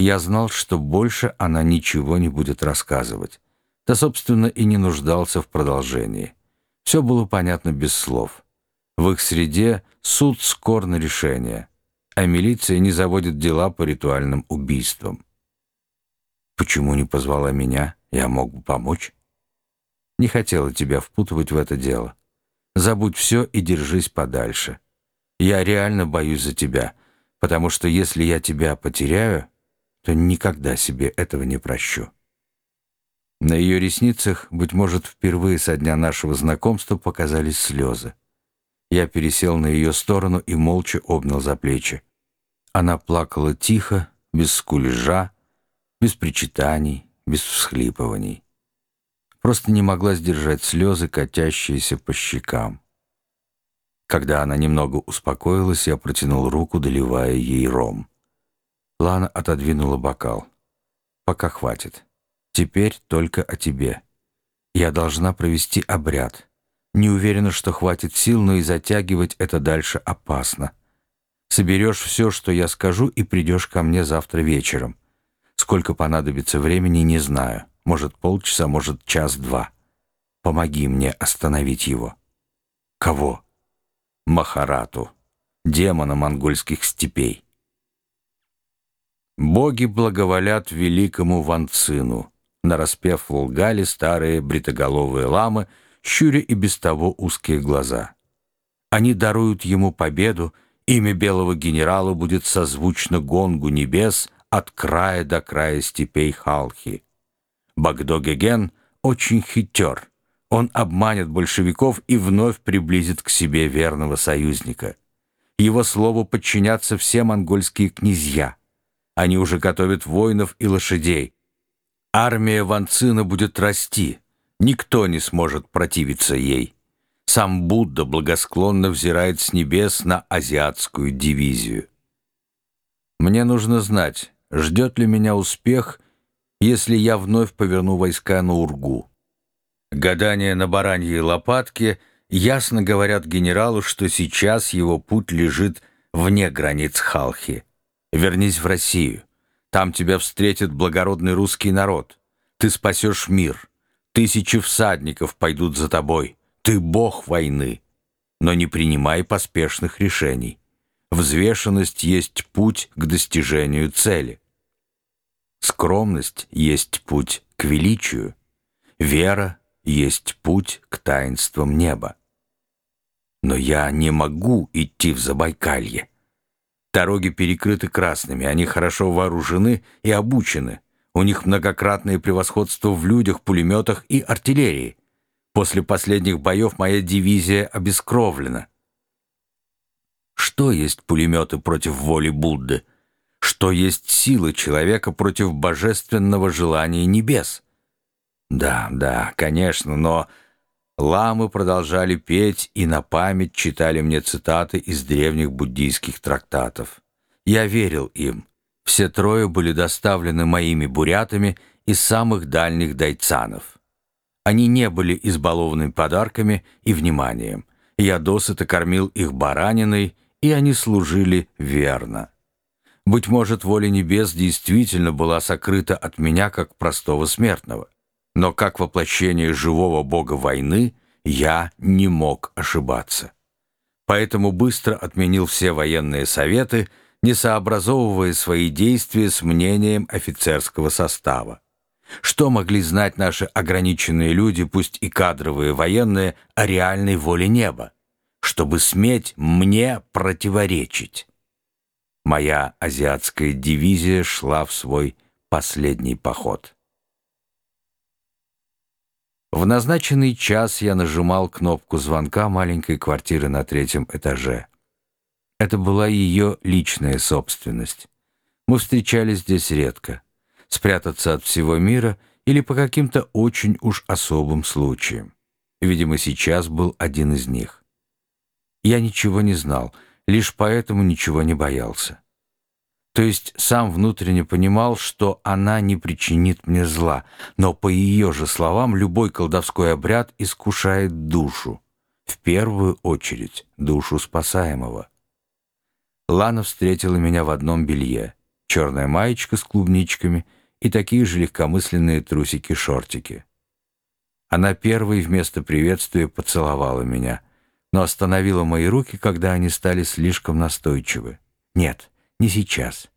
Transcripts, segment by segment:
Я знал, что больше она ничего не будет рассказывать. Да, собственно, и не нуждался в продолжении. Все было понятно без слов. В их среде суд скор на решение, а милиция не заводит дела по ритуальным убийствам. Почему не позвала меня? Я мог бы помочь. Не хотела тебя впутывать в это дело. Забудь все и держись подальше. Я реально боюсь за тебя, потому что если я тебя потеряю, то никогда себе этого не прощу». На ее ресницах, быть может, впервые со дня нашего знакомства показались слезы. Я пересел на ее сторону и молча обнял за плечи. Она плакала тихо, без скулежа, без причитаний, без всхлипываний. Просто не могла сдержать слезы, катящиеся по щекам. Когда она немного успокоилась, я протянул руку, доливая ей ром. Лана отодвинула бокал. «Пока хватит. Теперь только о тебе. Я должна провести обряд. Не уверена, что хватит сил, но и затягивать это дальше опасно. Соберешь все, что я скажу, и придешь ко мне завтра вечером. Сколько понадобится времени, не знаю. Может, полчаса, может, час-два. Помоги мне остановить его». «Кого?» Махарату, демона монгольских степей. Боги благоволят великому Ванцину, нараспев лгали старые бритоголовые ламы, щуря и без того узкие глаза. Они даруют ему победу, имя белого генерала будет созвучно гонгу небес от края до края степей Халхи. Багдогеген очень хитер, он обманет большевиков и вновь приблизит к себе верного союзника. Его слову подчинятся все монгольские князья. Они уже готовят воинов и лошадей. Армия Ван Цина будет расти. Никто не сможет противиться ей. Сам Будда благосклонно взирает с небес на азиатскую дивизию. Мне нужно знать, ждет ли меня успех, если я вновь поверну войска на Ургу. Гадания на бараньей лопатке ясно говорят генералу, что сейчас его путь лежит вне границ Халхи. Вернись в Россию. Там тебя встретит благородный русский народ. Ты спасешь мир. Тысячи всадников пойдут за тобой. Ты бог войны. Но не принимай поспешных решений. Взвешенность есть путь к достижению цели. Скромность есть путь к величию. Вера есть путь к таинствам неба. Но я не могу идти в Забайкалье. Дороги перекрыты красными, они хорошо вооружены и обучены. У них многократное превосходство в людях, пулеметах и артиллерии. После последних боев моя дивизия обескровлена. Что есть пулеметы против воли Будды? Что есть сила человека против божественного желания небес? Да, да, конечно, но ламы продолжали петь и на память читали мне цитаты из древних буддийских трактатов. Я верил им. Все трое были доставлены моими бурятами из самых дальних дайцанов. Они не были избалованы подарками и вниманием. Я досыта кормил их бараниной, и они служили верно. Быть может, воля небес действительно была сокрыта от меня как простого смертного но как воплощение живого бога войны я не мог ошибаться. Поэтому быстро отменил все военные советы, не сообразовывая свои действия с мнением офицерского состава. Что могли знать наши ограниченные люди, пусть и кадровые военные, о реальной воле неба, чтобы сметь мне противоречить? Моя азиатская дивизия шла в свой последний поход. В назначенный час я нажимал кнопку звонка маленькой квартиры на третьем этаже. Это была ее личная собственность. Мы встречались здесь редко. Спрятаться от всего мира или по каким-то очень уж особым случаям. Видимо, сейчас был один из них. Я ничего не знал, лишь поэтому ничего не боялся. То есть сам внутренне понимал, что она не причинит мне зла, но по ее же словам любой колдовской обряд искушает душу, в первую очередь душу спасаемого. Лана встретила меня в одном белье, черная маечка с клубничками и такие же легкомысленные трусики-шортики. Она первой вместо приветствия поцеловала меня, но остановила мои руки, когда они стали слишком настойчивы. Нет, не сейчас.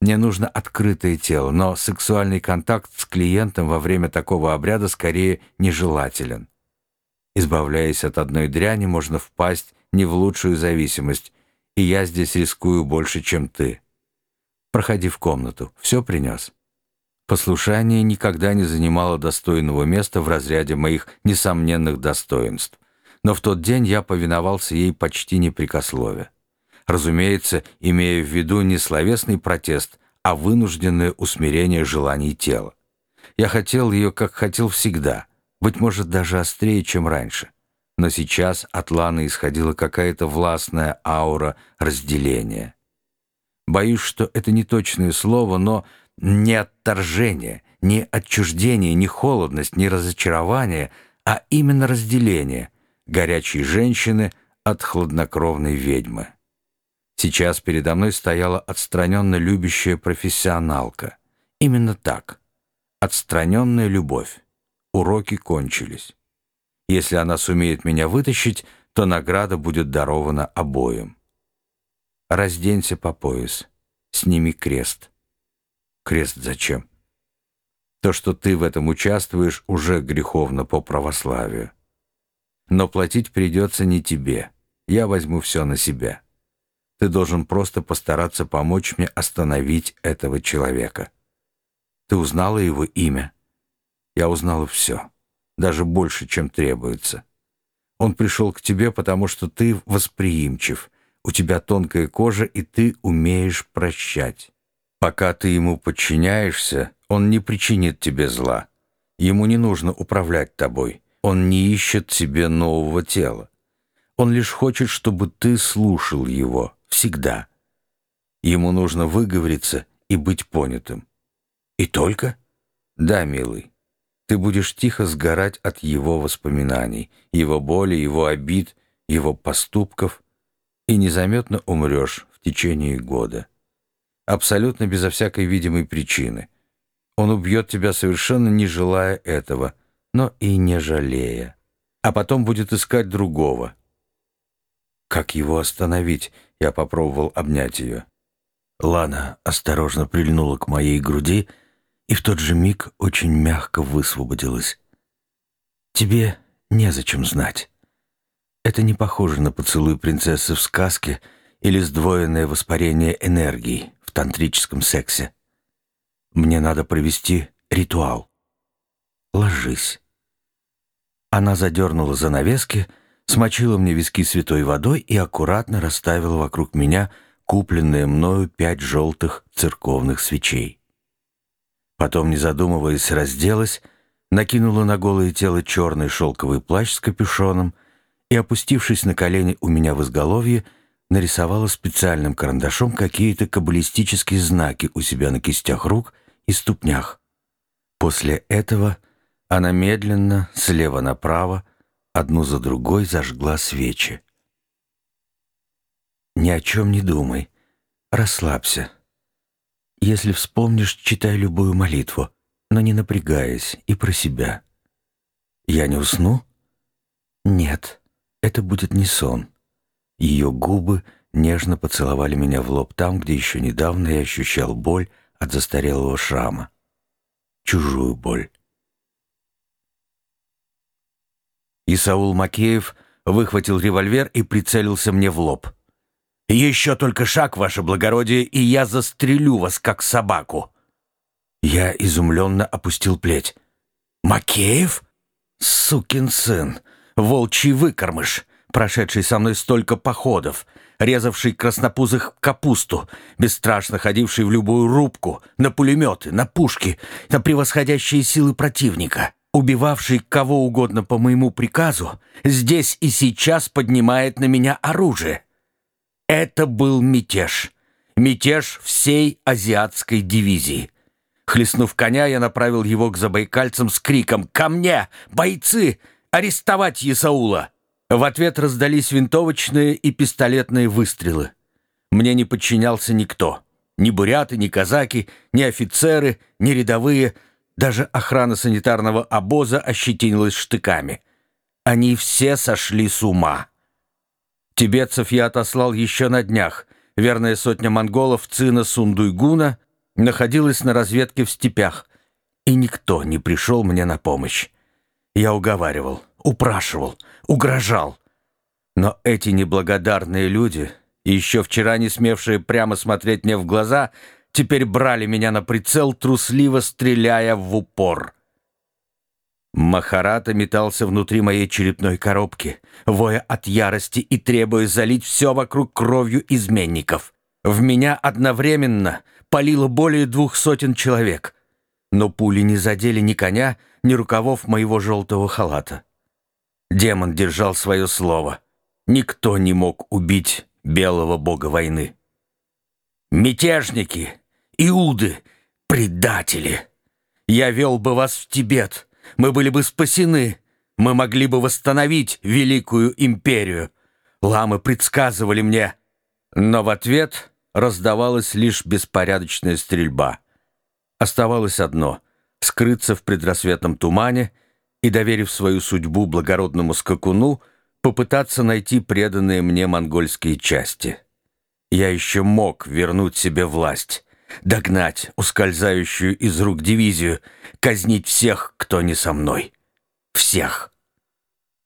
Мне нужно открытое тело, но сексуальный контакт с клиентом во время такого обряда скорее нежелателен. Избавляясь от одной дряни, можно впасть не в лучшую зависимость, и я здесь рискую больше, чем ты. Проходи в комнату. Все принес. Послушание никогда не занимало достойного места в разряде моих несомненных достоинств. Но в тот день я повиновался ей почти непрекослове. Разумеется, имея в виду не словесный протест, а вынужденное усмирение желаний тела. Я хотел ее, как хотел всегда, быть может, даже острее, чем раньше. Но сейчас от Ланы исходила какая-то властная аура разделения. Боюсь, что это не точное слово, но не отторжение, не отчуждение, не холодность, не разочарование, а именно разделение горячей женщины от хладнокровной ведьмы. Сейчас передо мной стояла отстраненно любящая профессионалка. Именно так. Отстраненная любовь. Уроки кончились. Если она сумеет меня вытащить, то награда будет дарована обоим. Разденься по пояс. Сними крест. Крест зачем? То, что ты в этом участвуешь, уже греховно по православию. Но платить придется не тебе. Я возьму все на себя. Ты должен просто постараться помочь мне остановить этого человека. Ты узнала его имя? Я узнала все. Даже больше, чем требуется. Он пришел к тебе, потому что ты восприимчив. У тебя тонкая кожа, и ты умеешь прощать. Пока ты ему подчиняешься, он не причинит тебе зла. Ему не нужно управлять тобой. Он не ищет себе нового тела. Он лишь хочет, чтобы ты слушал его всегда. Ему нужно выговориться и быть понятым. И только? Да, милый. Ты будешь тихо сгорать от его воспоминаний, его боли, его обид, его поступков, и незаметно умрешь в течение года. Абсолютно безо всякой видимой причины. Он убьет тебя совершенно не желая этого, но и не жалея. А потом будет искать другого. Как его остановить? Я попробовал обнять ее. Лана осторожно прильнула к моей груди и в тот же миг очень мягко высвободилась. «Тебе незачем знать. Это не похоже на поцелуй принцессы в сказке или сдвоенное воспарение энергии в тантрическом сексе. Мне надо провести ритуал. Ложись». Она задернула занавески, смочила мне виски святой водой и аккуратно расставила вокруг меня купленные мною пять желтых церковных свечей. Потом, не задумываясь, разделась, накинула на голое тело черный шелковый плащ с капюшоном и, опустившись на колени у меня в изголовье, нарисовала специальным карандашом какие-то каббалистические знаки у себя на кистях рук и ступнях. После этого она медленно, слева направо, одну за другой зажгла свечи. «Ни о чем не думай. Расслабься. Если вспомнишь, читай любую молитву, но не напрягаясь и про себя. Я не усну? Нет, это будет не сон. Ее губы нежно поцеловали меня в лоб там, где еще недавно я ощущал боль от застарелого шрама. Чужую боль. Исаул Макеев выхватил револьвер и прицелился мне в лоб. «Еще только шаг, ваше благородие, и я застрелю вас, как собаку!» Я изумленно опустил плеть. «Макеев? Сукин сын! Волчий выкормыш, прошедший со мной столько походов, резавший краснопузых капусту, бесстрашно ходивший в любую рубку, на пулеметы, на пушки, на превосходящие силы противника убивавший кого угодно по моему приказу, здесь и сейчас поднимает на меня оружие. Это был мятеж. Мятеж всей азиатской дивизии. Хлестнув коня, я направил его к забайкальцам с криком «Ко мне! Бойцы! Арестовать Есаула!» В ответ раздались винтовочные и пистолетные выстрелы. Мне не подчинялся никто. ни буряты, ни казаки, ни офицеры, ни рядовые, даже охрана санитарного обоза ощетинилась штыками. Они все сошли с ума. Тибетцев я отослал еще на днях. Верная сотня монголов Цина Сундуйгуна находилась на разведке в степях, и никто не пришел мне на помощь. Я уговаривал, упрашивал, угрожал. Но эти неблагодарные люди, еще вчера не смевшие прямо смотреть мне в глаза, теперь брали меня на прицел, трусливо стреляя в упор. Махарата метался внутри моей черепной коробки, воя от ярости и требуя залить все вокруг кровью изменников. В меня одновременно палило более двух сотен человек. Но пули не задели ни коня, ни рукавов моего желтого халата. Демон держал свое слово. Никто не мог убить белого бога войны. «Мятежники! Иуды! Предатели! Я вел бы вас в Тибет!» мы были бы спасены, мы могли бы восстановить великую империю. Ламы предсказывали мне, но в ответ раздавалась лишь беспорядочная стрельба. Оставалось одно — скрыться в предрассветном тумане и, доверив свою судьбу благородному скакуну, попытаться найти преданные мне монгольские части. Я еще мог вернуть себе власть, догнать ускользающую из рук дивизию, казнить всех, кто не со мной. Всех.